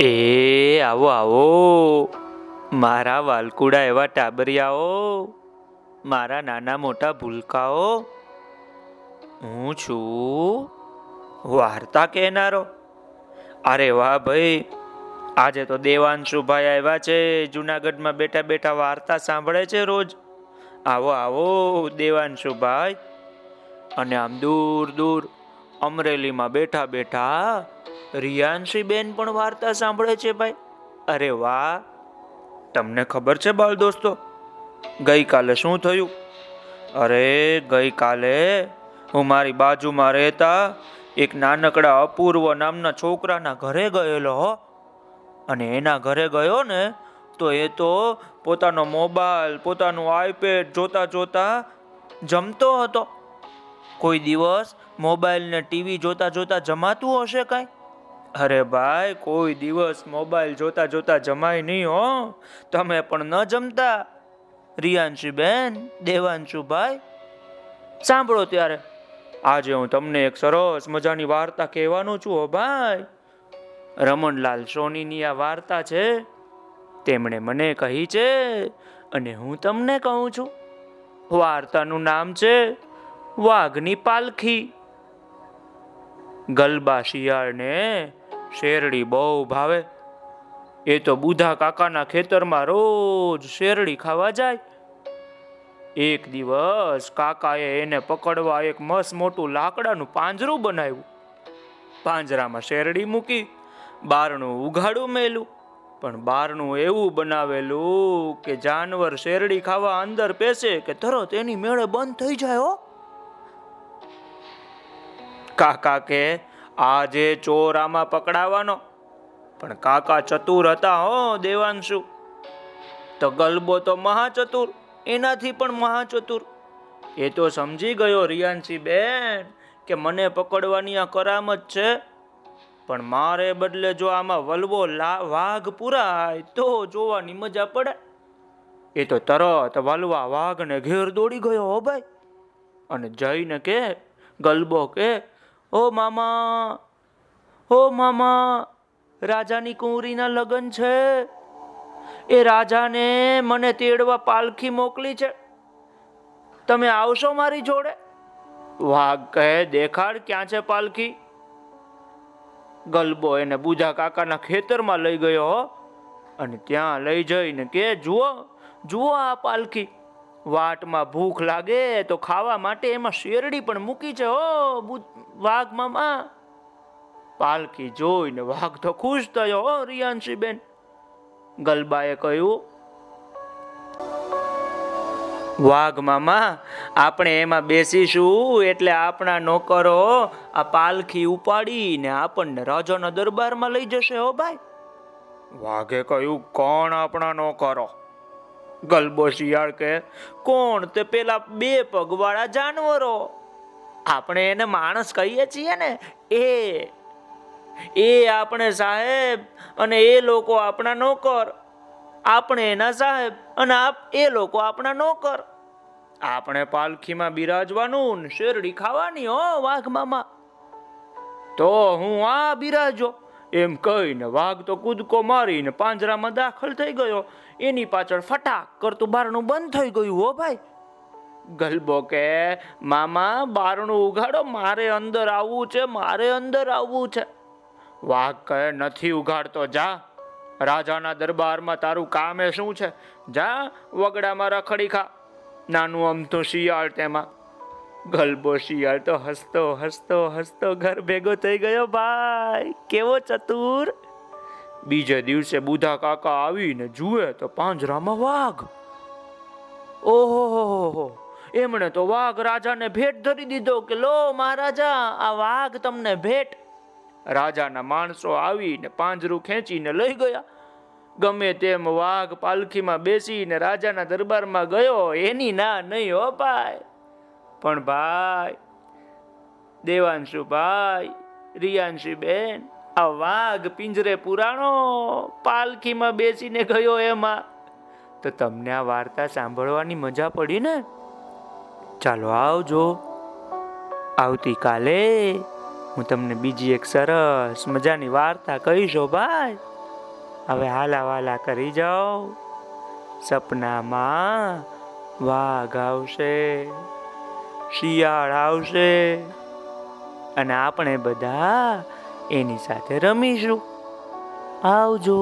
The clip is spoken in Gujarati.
એ, આવો આવો. મારા વાલકુડા એવા ટાબરિયાઓ. મારા નાના મોટા ભૂલકાઓ. હું છું વાર્તા કહેનારો. અરે વાહ ભાઈ, આજે તો દેવાંશુભાઈ આવ્યા છે. જુનાગઢમાં બેઠા બેઠા વાર્તા સાંભળે છે રોજ. આવો આવો દેવાંશુભાઈ અને આમ દૂર દૂર અમરેલીમાં બેઠા બેઠા રિયાંશી બેન પણ વાર્તા સાંભળે છે ભાઈ. અરે વાહ, તમને ખબર છે બાળ દોસ્તો? ગઈકાલે શું થયું? અરે ગઈકાલે હું મારી બાજુમાં રહેતા એક નાનકડા અપૂર્વ નામના છોકરાના ઘરે ગયેલો અને એના ઘરે ગયો ને, તો એ તો પોતાનો મોબાઈલ, પોતાનું આઈપેડ જોતા જોતા જમતો હતો. કોઈ દિવસ મોબાઈલ ને ટીવી જોતા જોતા જમાતું હશે કાંઈ? અરે ભાઈ, કોઈ દિવસ મોબાઈલ જોતા જોતા જમાય નહીં હો. તમે પણ ન જમતા. રિયાંશી બેન, દેવાંશુ ભાઈ. સાંભળો ત્યારે. આજે હું તમને એક સરસ મજાની વાર્તા કહેવાનું છું હો ભાઈ. રમણલાલ સોનીની આ વાર્તા છે, તેમણે મને કહી છે અને હું તમને કહું છું. વાર્તાનું નામ છે, વાઘની પાલખી. ગલબા શિયાળને શેરડી બહુ ભાવે. એ તો બુધા કાકાના ખેતરમાં રોજ શેરડી ખાવા જાય. એક દિવસ કાકાએ એને પકડવા એક મસ્ત મોટું લાકડાનું પાંજરું બનાવ્યું. પાંજરામાં શેરડી મૂકી, બારણું ઉઘાડું મેલું, પણ બારણું એવું બનાવેલું કે જાનવર શેરડી ખાવા અંદર પેસે કે તરત એની મેળે બંધ થઈ જાય હો. કાકા કે આજે ચોર આમાં પકડાવાનો. પણ કાકા ચતુર હતા હો દેવાંશુ. તો ગલબો તો મહાચતુર, એનાથી પણ મહાચતુર. એ તો સમજી ગયો રિયાંશી બેન કે મને પકડવાની આ કરામત છે. પણ મારે બદલે જો આમાં વલવો વાઘ પુરાય, તો જોવાની મજા પડે. એ તો તરત વલવા વાઘને ઘેર દોડી ગયો હો ભાઈ. અને જઈને કે, ગલબો કે ઓ મામા ઓ મામા, રાજાની કુંવરીના લગ્ન છે. એ રાજાને મને તેડવા પાલખી મોકલી છે. તમે આવશો મારી જોડે? વાઘ કહે, દેખાડ, ક્યાં છે પાલખી? ગલબો એને બુજા કાકાના ખેતરમાં લઈ ગયો અને ત્યાં લઈ જઈને કે, જુઓ જુઓ આ પાલખી. વાટમાં ભૂખ લાગે તો ખાવા માટે એમાં શેરડી પણ મૂકી છે, હો વાઘ મામા પાલકી જોઈને વાઘ તો ખુશ થયો, હો રિયાંશી બેન ગલબાએ કહ્યું વાઘ મામા આપણે એમાં બેસીશું એટલે આપણા નોકરો આ પાલખી ઉપાડીને આપણને રાજાના દરબારમાં લઈ જશે, હો, ભાઈ. વાઘે કહ્યું, કોણ આપણા નોકરો? ગલબો શિયાળ કે કોણ તે પેલા બે પગવાળા જાનવરો? આપણે એને માણસ કહીએ છીએ ને, એ એ આપણે સાહેબ અને એ લોકો આપણા નોકર. આપણે એના સાહેબ અને આપ, એ લોકો આપણા નોકર. આપણે પાલખીમાં બિરાજવાનું શેરડી ખાવાની, હો, વાઘ મામા. તો હું આ બિરાજો એમ કહીને વાઘ તો કૂદકો મારીને પાંજરામાં દાખલ થઈ ગયો. એની પાછળ ફટાક કરતું બારણું બંધ થઈ ગયું હો ભાઈ. ગલબો કે, મામા, બારણું ઉઘાડો, મારે અંદર આવવું છે, મારે અંદર આવવું છે. વાઘ કહે, નથી ઉઘાડતો, જા. રાજાના દરબારમાં તારું કામ એ શું છે? જા, વગડામાં રખડી ખા. નાનું અમથું શિયાળ તેમાં. ગલબો શિયાળ તો હસતો હસતો હસતો ઘર ભેગો થઈ ગયો ભાઈ. કેવો ચતુર? બીજે દિવસે બુધા કાકા આવીને જુએ તો પાંજરામાં વાઘ. ઓહો એમણે તો વાઘ રાજાને ભેટ ધરી દીધો કે લો મહારાજા, આ વાઘ તમને ભેટ. રાજાના માણસો આવીને પાંજરું ખેંચીને લઈ ગયા. ગમે તેમ વાઘ પાલખીમાં બેસીને રાજાના દરબારમાં ગયો, એની ના નહીં હો ભાઈ. પણ ભાઈ, દેવાંશુ ભાઈ, રિયાંશી બેન, આ વાઘ પિંજરે પુરાણો પાલખીમાં બેસીને ગયો એમાં. તો તમને આ વાર્તા સાંભળવાની મજા પડી ને? ચાલો આવજો. આવતીકાલે હું તમને બીજી એક સરસ મજાની વાર્તા કહીશો ભાઈ. હવે હાલા વાલા કરી જાઓ. સપનામાં વાઘ આવશે. શિયાળ આવશે. અને આપણે બધા એની સાથે રમીશું. આવજો.